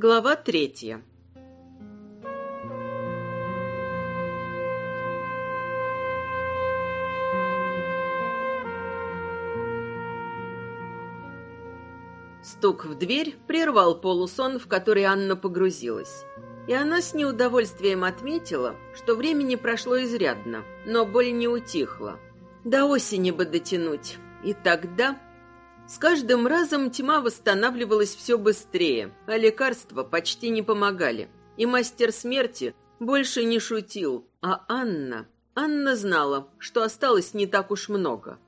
Глава третья. Стук в дверь прервал полусон, в который Анна погрузилась. И она с неудовольствием отметила, что времени прошло изрядно, но боль не утихла. До осени бы дотянуть. И тогда с каждым разом тьма восстанавливалась все быстрее, а лекарства почти не помогали. И мастер смерти больше не шутил, а Анна... Анна знала, что осталось не так уж много.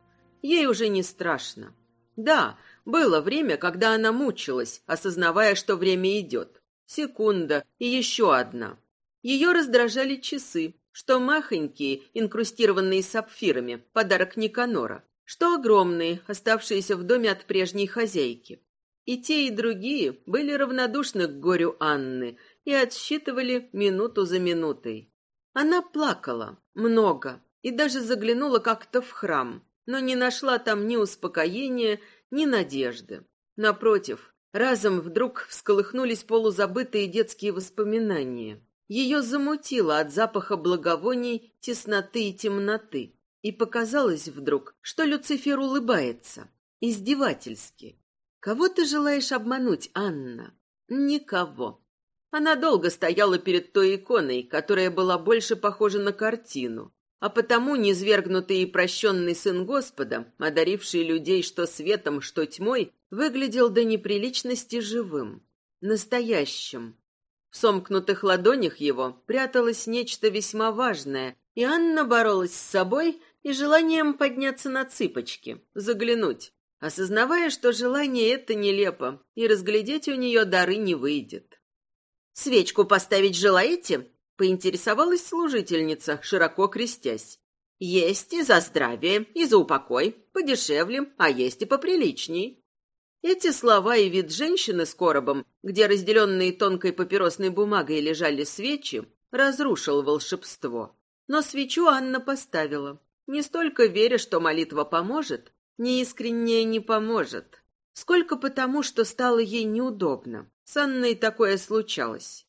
Ей уже не страшно. Да, было время, когда она мучилась, осознавая, что время идет. Секунда и еще одна. Ее раздражали часы, что махонькие, инкрустированные сапфирами, подарок Никанора, что огромные, оставшиеся в доме от прежней хозяйки. И те, и другие были равнодушны к горю Анны и отсчитывали минуту за минутой. Она плакала, много, и даже заглянула как-то в храм, но не нашла там ни успокоения, ни надежды. Напротив, разом вдруг всколыхнулись полузабытые детские воспоминания. Ее замутило от запаха благовоний, тесноты и темноты. И показалось вдруг, что Люцифер улыбается. Издевательски. «Кого ты желаешь обмануть, Анна?» «Никого». Она долго стояла перед той иконой, которая была больше похожа на картину. А потому низвергнутый и прощенный сын Господа, одаривший людей что светом, что тьмой, выглядел до неприличности живым, настоящим. В сомкнутых ладонях его пряталось нечто весьма важное, и Анна боролась с собой и желанием подняться на цыпочки, заглянуть, осознавая, что желание это нелепо, и разглядеть у нее дары не выйдет. «Свечку поставить желаете?» — поинтересовалась служительница, широко крестясь. «Есть и за здравие, и за упокой, подешевле, а есть и поприличней». Эти слова и вид женщины с коробом, где разделенные тонкой папиросной бумагой лежали свечи, разрушил волшебство. Но свечу Анна поставила, не столько веря, что молитва поможет, неискренне не поможет, сколько потому, что стало ей неудобно. С Анной такое случалось.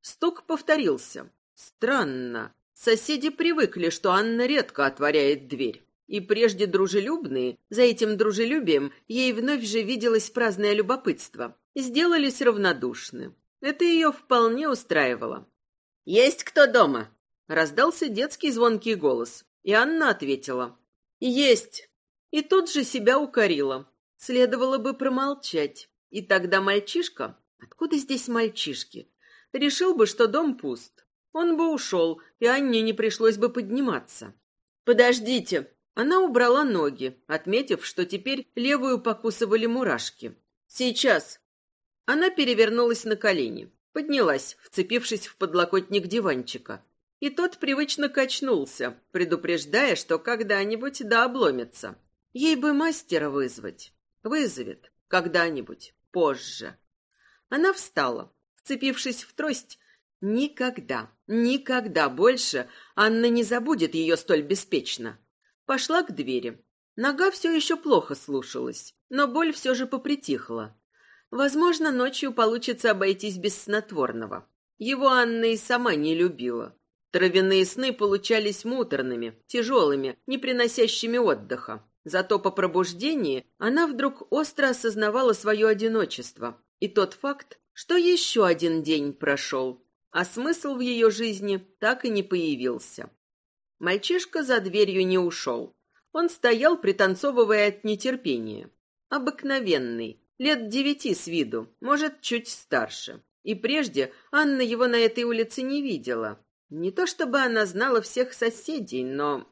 Стук повторился. Странно. Соседи привыкли, что Анна редко отворяет дверь. И прежде дружелюбные, за этим дружелюбием ей вновь же виделось праздное любопытство, сделались равнодушны. Это ее вполне устраивало. «Есть кто дома?» — раздался детский звонкий голос. И Анна ответила. «Есть». И тут же себя укорила. Следовало бы промолчать. И тогда мальчишка... Откуда здесь мальчишки? Решил бы, что дом пуст. Он бы ушел, и Анне не пришлось бы подниматься. «Подождите!» Она убрала ноги, отметив, что теперь левую покусывали мурашки. «Сейчас!» Она перевернулась на колени, поднялась, вцепившись в подлокотник диванчика. И тот привычно качнулся, предупреждая, что когда-нибудь да обломится. Ей бы мастера вызвать. Вызовет. Когда-нибудь. Позже. Она встала, вцепившись в трость. Никогда, никогда больше Анна не забудет ее столь беспечно. Пошла к двери. Нога все еще плохо слушалась, но боль все же попритихла. Возможно, ночью получится обойтись без снотворного. Его Анна и сама не любила. Травяные сны получались муторными, тяжелыми, не приносящими отдыха. Зато по пробуждении она вдруг остро осознавала свое одиночество и тот факт, что еще один день прошел, а смысл в ее жизни так и не появился. Мальчишка за дверью не ушел. Он стоял, пританцовывая от нетерпения. Обыкновенный, лет девяти с виду, может, чуть старше. И прежде Анна его на этой улице не видела. Не то чтобы она знала всех соседей, но...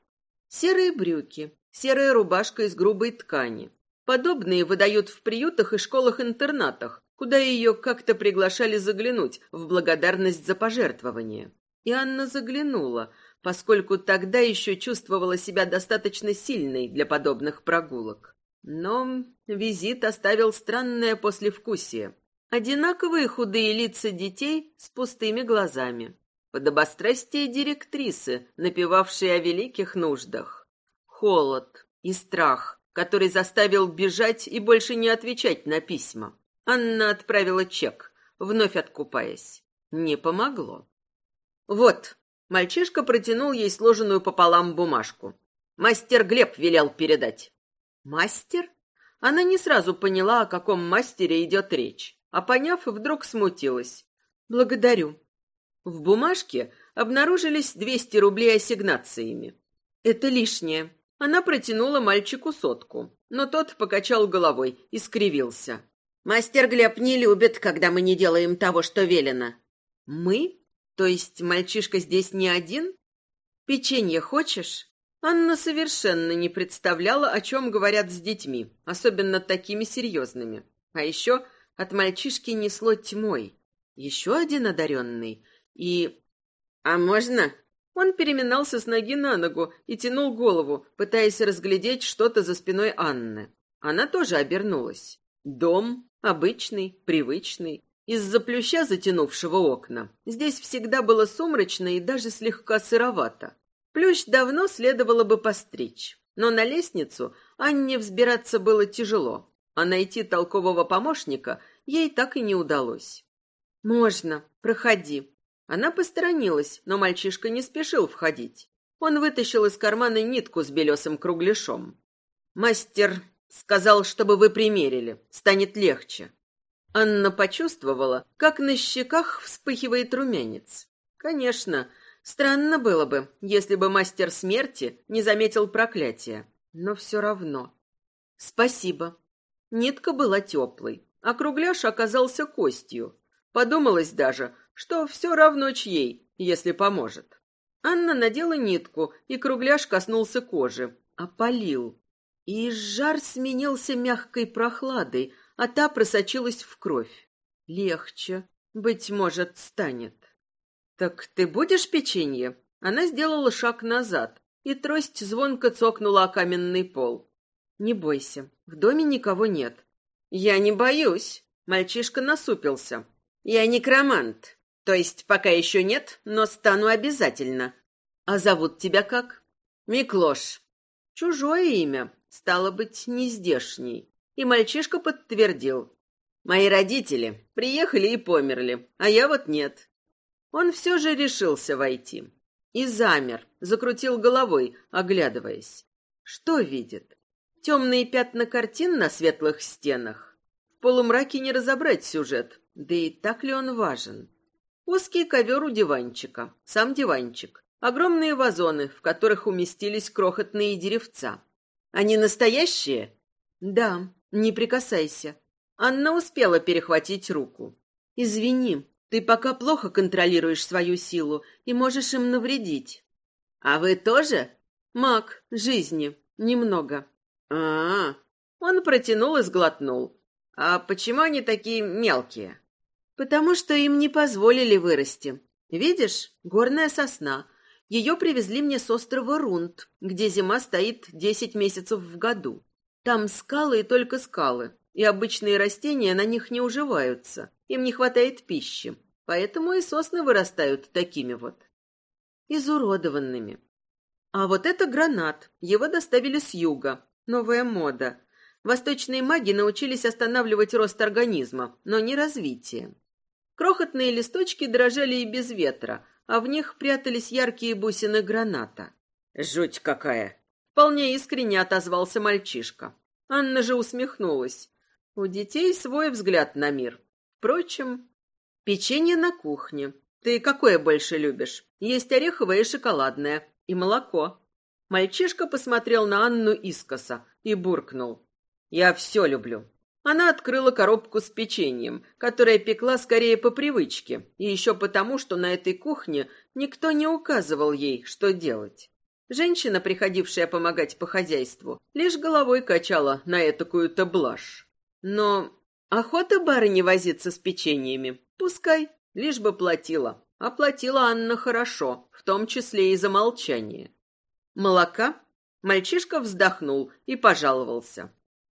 Серые брюки, серая рубашка из грубой ткани. Подобные выдают в приютах и школах-интернатах, куда ее как-то приглашали заглянуть в благодарность за пожертвование. И Анна заглянула, поскольку тогда еще чувствовала себя достаточно сильной для подобных прогулок. Но визит оставил странное послевкусие. Одинаковые худые лица детей с пустыми глазами подобострастие директрисы, напевавшей о великих нуждах. Холод и страх, который заставил бежать и больше не отвечать на письма. Анна отправила чек. вновь откупаясь. Не помогло. «Вот», — мальчишка протянул ей сложенную пополам бумажку. «Мастер Глеб велел передать». «Мастер?» Она не сразу поняла, о каком мастере идет речь, а поняв, вдруг смутилась. «Благодарю». В бумажке обнаружились 200 рублей ассигнациями. «Это лишнее». Она протянула мальчику сотку, но тот покачал головой и скривился. «Мастер Глеб не любит, когда мы не делаем того, что велено». «Мы? То есть мальчишка здесь не один? Печенье хочешь?» Анна совершенно не представляла, о чем говорят с детьми, особенно такими серьезными. А еще от мальчишки несло тьмой. Еще один одаренный. И... «А можно?» Он переминался с ноги на ногу и тянул голову, пытаясь разглядеть что-то за спиной Анны. Она тоже обернулась. Дом, обычный, привычный, из-за плюща, затянувшего окна. Здесь всегда было сумрачно и даже слегка сыровато. Плющ давно следовало бы постричь, но на лестницу Анне взбираться было тяжело, а найти толкового помощника ей так и не удалось. «Можно, проходи». Она посторонилась, но мальчишка не спешил входить. Он вытащил из кармана нитку с белесым кругляшом. «Мастер сказал, чтобы вы примерили, станет легче». Анна почувствовала, как на щеках вспыхивает румянец. Конечно, Странно было бы, если бы мастер смерти не заметил проклятия. Но все равно. Спасибо. Нитка была теплой, а кругляш оказался костью. Подумалось даже, что все равно чьей, если поможет. Анна надела нитку, и кругляш коснулся кожи. Опалил. И жар сменился мягкой прохладой, а та просочилась в кровь. Легче, быть может, станет. «Так ты будешь печенье?» Она сделала шаг назад, и трость звонко цокнула о каменный пол. «Не бойся, в доме никого нет». «Я не боюсь», — мальчишка насупился. «Я некромант, то есть пока еще нет, но стану обязательно». «А зовут тебя как?» «Миклош». Чужое имя, стало быть, не здешний. И мальчишка подтвердил. «Мои родители приехали и померли, а я вот нет. Он все же решился войти. И замер, закрутил головой, оглядываясь. Что видит? Темные пятна картин на светлых стенах? В полумраке не разобрать сюжет, да и так ли он важен? Узкий ковер у диванчика, сам диванчик, огромные вазоны, в которых уместились крохотные деревца. Они настоящие? Да, не прикасайся. Анна успела перехватить руку. Извини, ты пока плохо контролируешь свою силу и можешь им навредить. А вы тоже? Маг жизни. Немного. А, -а. Он протянул и сглотнул. А почему они такие мелкие? Потому что им не позволили вырасти. Видишь, горная сосна. Ее привезли мне с острова Рунд, где зима стоит десять месяцев в году. Там скалы и только скалы, и обычные растения на них не уживаются. Им не хватает пищи. Поэтому и сосны вырастают такими вот. Изуродованными. А вот это гранат. Его доставили с юга. Новая мода. Восточные маги научились останавливать рост организма, но не развитие. Крохотные листочки дрожали и без ветра, а в них прятались яркие бусины граната. «Жуть какая!» Вполне искренне отозвался мальчишка. Анна же усмехнулась. У детей свой взгляд на мир. Впрочем, печенье на кухне. Ты какое больше любишь? Есть ореховое и шоколадное. И молоко. Мальчишка посмотрел на Анну искоса и буркнул. «Я все люблю». Она открыла коробку с печеньем, которое пекла скорее по привычке, и еще потому, что на этой кухне никто не указывал ей, что делать. Женщина, приходившая помогать по хозяйству, лишь головой качала на этакую-то блажь. Но охота барыни возиться с печеньями. Пускай, лишь бы платила. А платила Анна хорошо, в том числе и за молчание. Молока? Мальчишка вздохнул и пожаловался.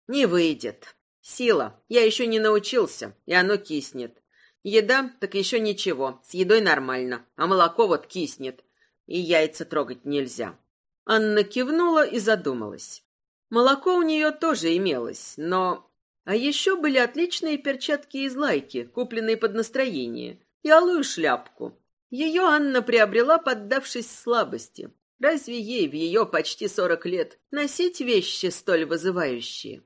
Не выйдет. Сила. Я еще не научился, и оно киснет. Еда, так еще ничего, с едой нормально, а молоко вот киснет. И яйца трогать нельзя. Анна кивнула и задумалась. Молоко у нее тоже имелось, но А еще были отличные перчатки из лайки, купленные под настроение, и алую шляпку. Ее Анна приобрела, поддавшись слабости. Разве ей в ее почти сорок лет носить вещи столь вызывающие?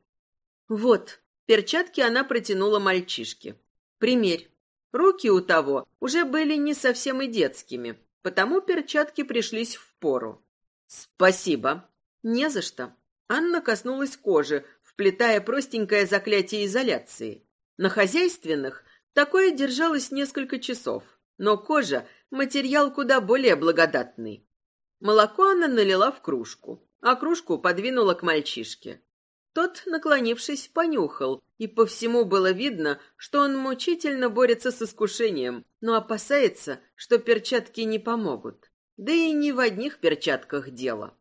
Вот, перчатки она протянула мальчишке. Примерь. Руки у того уже были не совсем и детскими, потому перчатки пришлись в пору. Спасибо. Не за что. Анна коснулась кожи, вплетая простенькое заклятие изоляции. На хозяйственных такое держалось несколько часов, но кожа — материал куда более благодатный. Молоко она налила в кружку, а кружку подвинула к мальчишке. Тот, наклонившись, понюхал, и по всему было видно, что он мучительно борется с искушением, но опасается, что перчатки не помогут. Да и не в одних перчатках дело.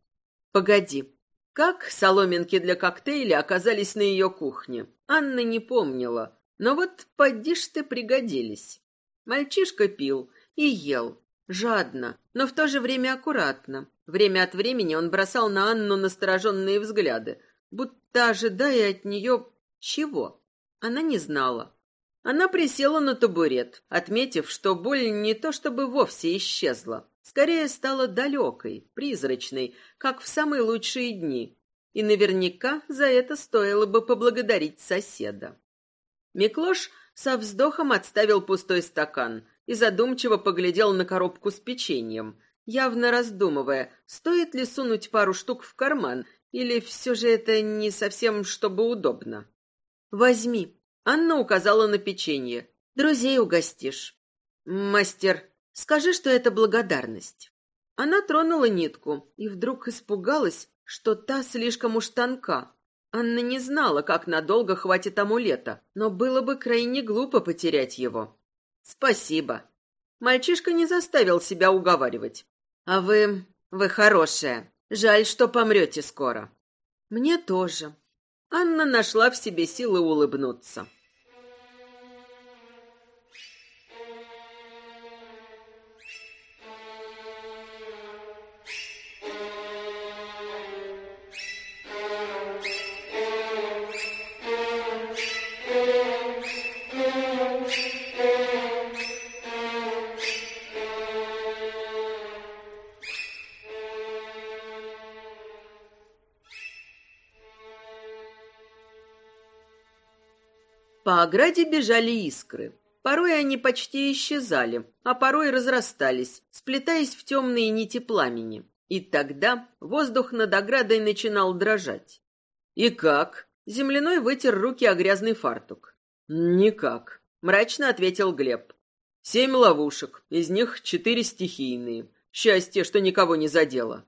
Погоди, как соломинки для коктейля оказались на ее кухне, Анна не помнила, но вот поди ж ты пригодились. Мальчишка пил и ел, жадно, но в то же время аккуратно. Время от времени он бросал на Анну настороженные взгляды, будто ожидая от нее чего. Она не знала. Она присела на табурет, отметив, что боль не то чтобы вовсе исчезла, скорее стала далекой, призрачной, как в самые лучшие дни. И наверняка за это стоило бы поблагодарить соседа. Миклош со вздохом отставил пустой стакан и задумчиво поглядел на коробку с печеньем, явно раздумывая, стоит ли сунуть пару штук в карман, или все же это не совсем чтобы удобно. «Возьми», — Анна указала на печенье. «Друзей угостишь». «Мастер, Скажи, что это благодарность». Она тронула нитку и вдруг испугалась, что та слишком уж тонка. Анна не знала, как надолго хватит амулета, но было бы крайне глупо потерять его. «Спасибо». Мальчишка не заставил себя уговаривать. «А вы... вы хорошая. Жаль, что помрете скоро». «Мне тоже». Анна нашла в себе силы улыбнуться. По ограде бежали искры. Порой они почти исчезали, а порой разрастались, сплетаясь в темные нити пламени. И тогда воздух над оградой начинал дрожать. «И как?» Земляной вытер руки о грязный фартук. «Никак», — мрачно ответил Глеб. «Семь ловушек, из них четыре стихийные. Счастье, что никого не задело».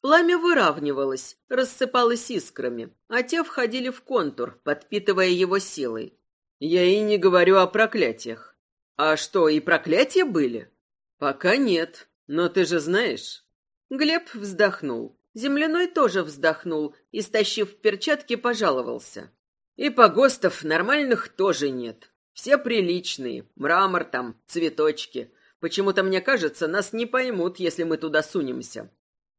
Пламя выравнивалось, рассыпалось искрами, а те входили в контур, подпитывая его силой. Я и не говорю о проклятиях. А что, и проклятия были? Пока нет, но ты же знаешь. Глеб вздохнул. Земляной тоже вздохнул и, стащив перчатки, пожаловался. И погостов нормальных тоже нет. Все приличные, мрамор там, цветочки. Почему-то мне кажется, нас не поймут, если мы туда сунемся.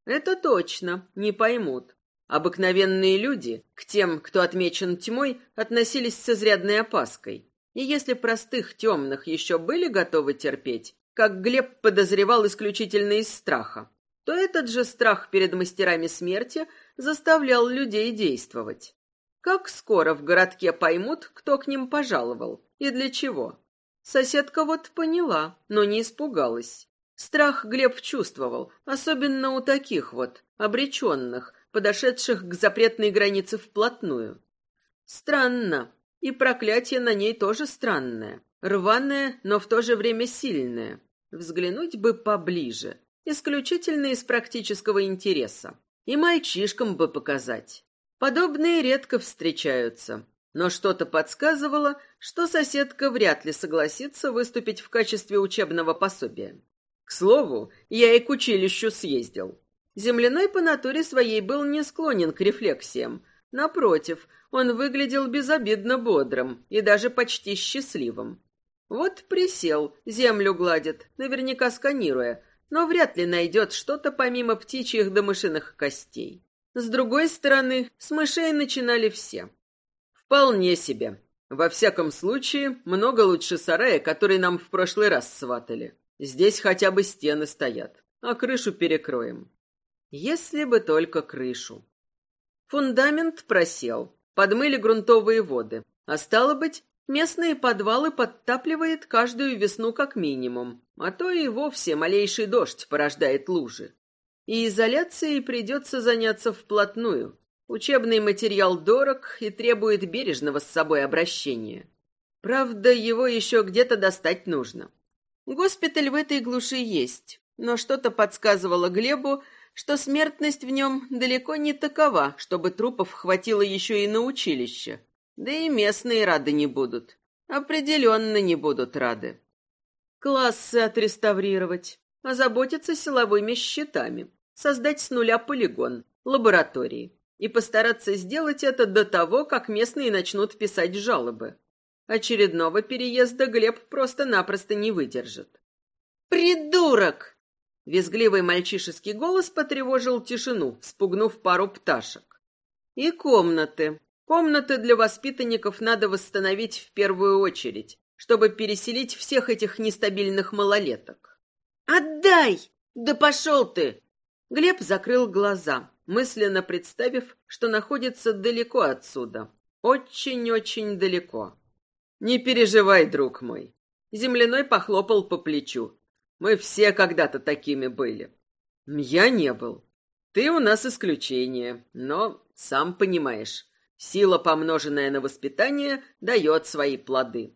Это точно, не поймут. Обыкновенные люди к тем, кто отмечен тьмой, относились с изрядной опаской. И если простых темных еще были готовы терпеть, как Глеб подозревал исключительно из страха, то этот же страх перед мастерами смерти заставлял людей действовать. Как скоро в городке поймут, кто к ним пожаловал и для чего? Соседка вот поняла, но не испугалась. Страх Глеб чувствовал, особенно у таких вот, обреченных, подошедших к запретной границе вплотную. Странно, и проклятие на ней тоже странное. Рваное, но в то же время сильное. Взглянуть бы поближе, исключительно из практического интереса. И мальчишкам бы показать. Подобные редко встречаются, но что-то подсказывало, что соседка вряд ли согласится выступить в качестве учебного пособия. К слову, я и к училищу съездил. Земляной по натуре своей был не склонен к рефлексиям. Напротив, он выглядел безобидно бодрым и даже почти счастливым. Вот присел, землю гладит, наверняка сканируя, но вряд ли найдет что-то помимо птичьих да мышиных костей. С другой стороны, с мышей начинали все. Вполне себе. Во всяком случае, много лучше сарая, который нам в прошлый раз сватали. Здесь хотя бы стены стоят, а крышу перекроем. Если бы только крышу. Фундамент просел, подмыли грунтовые воды, а стало быть, местные подвалы подтапливает каждую весну как минимум, а то и вовсе малейший дождь порождает лужи. И изоляцией придется заняться вплотную. Учебный материал дорог и требует бережного с собой обращения. Правда, его еще где-то достать нужно. Госпиталь в этой глуши есть, но что-то подсказывало Глебу, что смертность в нем далеко не такова, чтобы трупов хватило еще и на училище. Да и местные рады не будут. Определенно не будут рады. Классы отреставрировать, озаботиться силовыми щитами, создать с нуля полигон, лаборатории и постараться сделать это до того, как местные начнут писать жалобы. Очередного переезда Глеб просто-напросто не выдержит. «Придурок!» Визгливый мальчишеский голос потревожил тишину, спугнув пару пташек. «И комнаты. Комнаты для воспитанников надо восстановить в первую очередь, чтобы переселить всех этих нестабильных малолеток». «Отдай! Да пошел ты!» Глеб закрыл глаза, мысленно представив, что находится далеко отсюда. Очень-очень далеко. «Не переживай, друг мой». Земляной похлопал по плечу. «Мы все когда-то такими были». «Я не был. Ты у нас исключение, но, сам понимаешь, сила, помноженная на воспитание, дает свои плоды».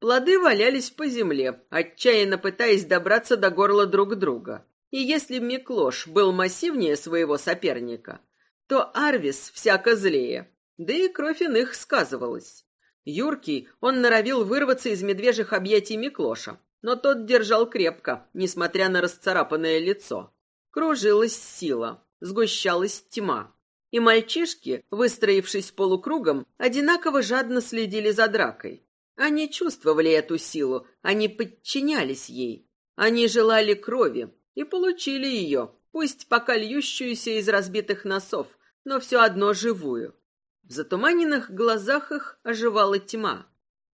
Плоды валялись по земле, отчаянно пытаясь добраться до горла друг друга. И если Миклош был массивнее своего соперника, то Арвис всяко злее, да и кровь иных сказывалась. Юркий, он норовил вырваться из медвежьих объятий Миклоша, но тот держал крепко, несмотря на расцарапанное лицо. Кружилась сила, сгущалась тьма. И мальчишки, выстроившись полукругом, одинаково жадно следили за дракой. Они чувствовали эту силу, они подчинялись ей. Они желали крови и получили ее, пусть пока льющуюся из разбитых носов, но все одно живую. В затуманенных глазах их оживала тьма.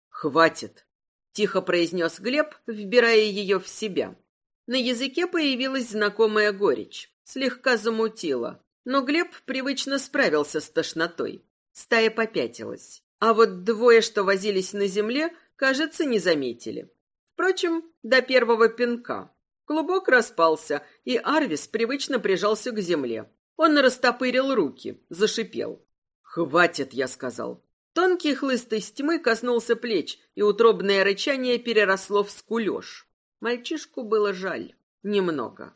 «Хватит!» — тихо произнес Глеб, вбирая ее в себя. На языке появилась знакомая горечь, слегка замутила, но Глеб привычно справился с тошнотой. Стая попятилась. А вот двое, что возились на земле, кажется, не заметили. Впрочем, до первого пинка. Клубок распался, и Арвис привычно прижался к земле. Он растопырил руки, зашипел. «Хватит!» — я сказал. Тонкий хлыст из тьмы коснулся плеч, и утробное рычание переросло в скулеж. Мальчишку было жаль. Немного.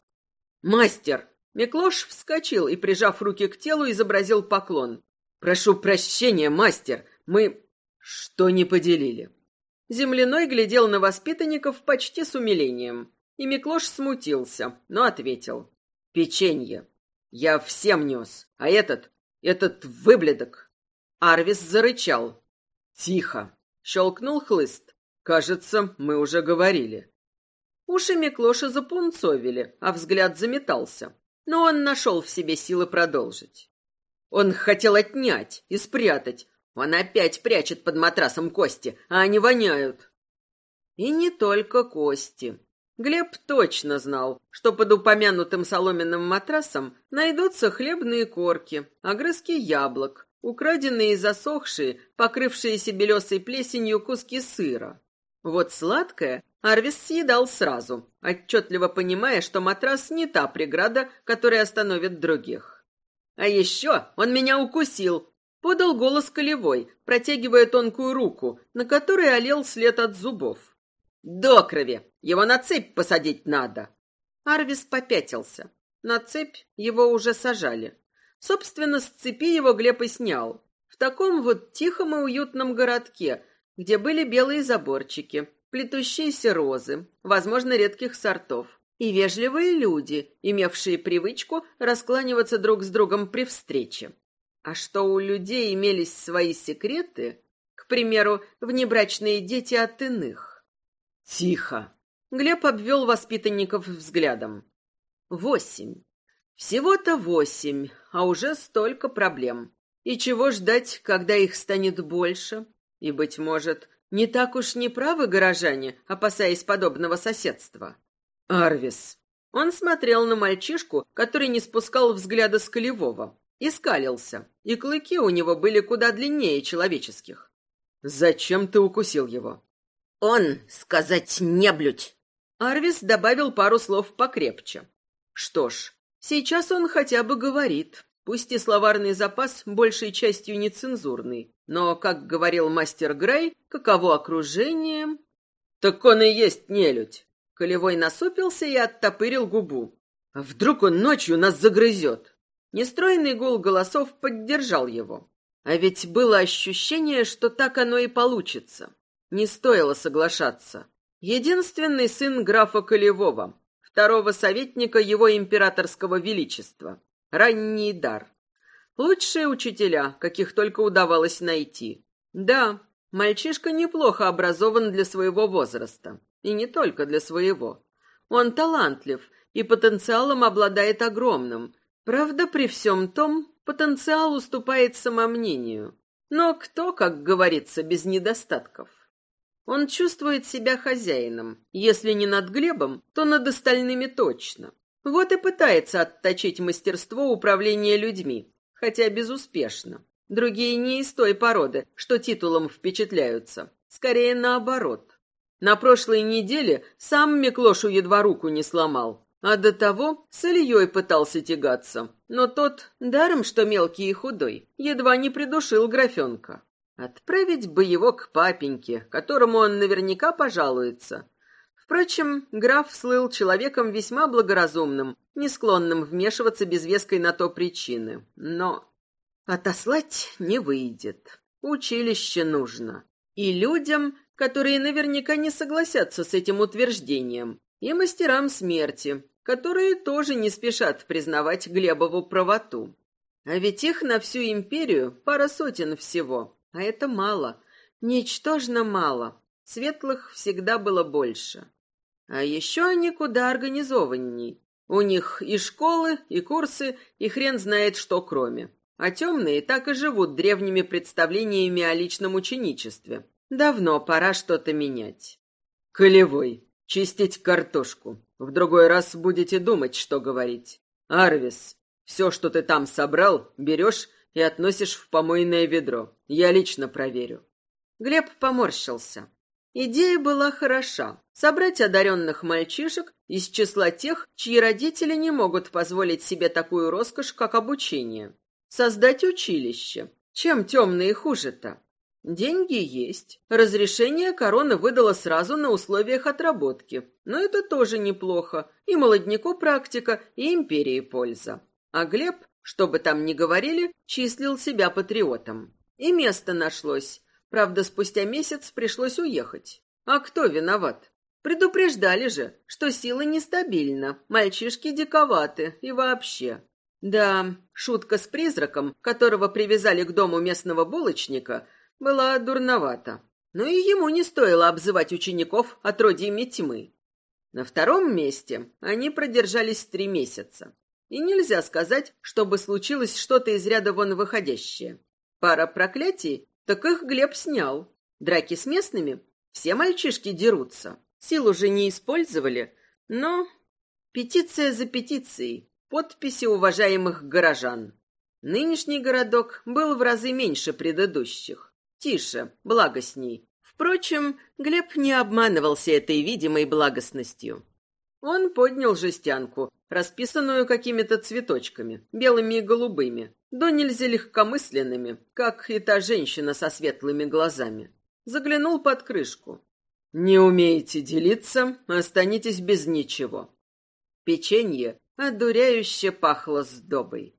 «Мастер!» Миклош вскочил и, прижав руки к телу, изобразил поклон. «Прошу прощения, мастер! Мы...» «Что не поделили?» Земляной глядел на воспитанников почти с умилением. И Миклош смутился, но ответил. «Печенье. Я всем нес, а этот этот выблядок!» Арвис зарычал. «Тихо!» — щелкнул хлыст. «Кажется, мы уже говорили». Уши Миклоша запунцовили, а взгляд заметался. Но он нашел в себе силы продолжить. Он хотел отнять и спрятать. Он опять прячет под матрасом кости, а они воняют. И не только кости. Глеб точно знал, что под упомянутым соломенным матрасом найдутся хлебные корки, огрызки яблок, украденные и засохшие, покрывшиеся белесой плесенью куски сыра. Вот сладкое Арвис съедал сразу, отчетливо понимая, что матрас не та преграда, которая остановит других. «А еще он меня укусил!» — подал голос Колевой, протягивая тонкую руку, на которой олел след от зубов. «До крови! Его на цепь посадить надо!» Арвис попятился. На цепь его уже сажали. Собственно, с цепи его Глеб и снял. В таком вот тихом и уютном городке, где были белые заборчики, плетущиеся розы, возможно, редких сортов, и вежливые люди, имевшие привычку раскланиваться друг с другом при встрече. А что у людей имелись свои секреты, к примеру, внебрачные дети от иных. Тихо. Глеб обвел воспитанников взглядом. Восемь. Всего-то восемь, а уже столько проблем. И чего ждать, когда их станет больше? И, быть может, не так уж не правы горожане, опасаясь подобного соседства. Арвис. Он смотрел на мальчишку, который не спускал взгляда с Колевого, и скалился, и клыки у него были куда длиннее человеческих. «Зачем ты укусил его?» «Он, сказать, не блюдь!» Арвис добавил пару слов покрепче. Что ж, сейчас он хотя бы говорит, пусть и словарный запас большей частью нецензурный, но, как говорил мастер Грей, каково окружение... Так он и есть нелюдь. Колевой насупился и оттопырил губу. А вдруг он ночью нас загрызет? Нестройный гул голосов поддержал его. А ведь было ощущение, что так оно и получится. Не стоило соглашаться. Единственный сын графа Колевого, второго советника его императорского величества. Ранний дар. Лучшие учителя, каких только удавалось найти. Да, мальчишка неплохо образован для своего возраста. И не только для своего. Он талантлив и потенциалом обладает огромным. Правда, при всем том, потенциал уступает самомнению. Но кто, как говорится, без недостатков? Он чувствует себя хозяином. Если не над Глебом, то над остальными точно. Вот и пытается отточить мастерство управления людьми, хотя безуспешно. Другие не из той породы, что титулом впечатляются. Скорее наоборот. На прошлой неделе сам Миклошу едва руку не сломал, а до того с Ильей пытался тягаться. Но тот, даром что мелкий и худой, едва не придушил графенка. Отправить бы его к папеньке, которому он наверняка пожалуется. Впрочем, граф слыл человеком весьма благоразумным, не склонным вмешиваться без веской на то причины. Но отослать не выйдет. Училище нужно. И людям, которые наверняка не согласятся с этим утверждением, и мастерам смерти, которые тоже не спешат признавать Глебову правоту. А ведь их на всю империю пара сотен всего, а это мало, ничтожно мало. Светлых всегда было больше. А еще они куда организованней. У них и школы, и курсы, и хрен знает что кроме. А темные так и живут древними представлениями о личном ученичестве. Давно пора что-то менять. Колевой, чистить картошку. В другой раз будете думать, что говорить. Арвис, все, что ты там собрал, берешь и относишь в помойное ведро. Я лично проверю. Глеб поморщился. Идея была хороша. Собрать одаренных мальчишек из числа тех, чьи родители не могут позволить себе такую роскошь, как обучение. Создать училище. Чем темные хуже-то? Деньги есть. Разрешение корона выдала сразу на условиях отработки. Но это тоже неплохо. И молодняку практика, и империи польза. А Глеб, что бы там ни говорили, числил себя патриотом. И место нашлось. Правда, спустя месяц пришлось уехать. А кто виноват? Предупреждали же, что сила нестабильна, мальчишки диковаты и вообще. Да, шутка с призраком, которого привязали к дому местного булочника, была дурновата. Но и ему не стоило обзывать учеников отродьями тьмы. На втором месте они продержались три месяца. И нельзя сказать, чтобы случилось что-то из ряда вон выходящее. Пара проклятий, так их Глеб снял. Драки с местными? Все мальчишки дерутся. Сил уже не использовали, но... Петиция за петицией. Подписи уважаемых горожан. Нынешний городок был в разы меньше предыдущих. Тише, благостней. Впрочем, Глеб не обманывался этой видимой благостностью. Он поднял жестянку, расписанную какими-то цветочками, белыми и голубыми, до нельзя легкомысленными, как и та женщина со светлыми глазами. Заглянул под крышку. «Не умеете делиться, останетесь без ничего». Печенье одуряюще пахло сдобой.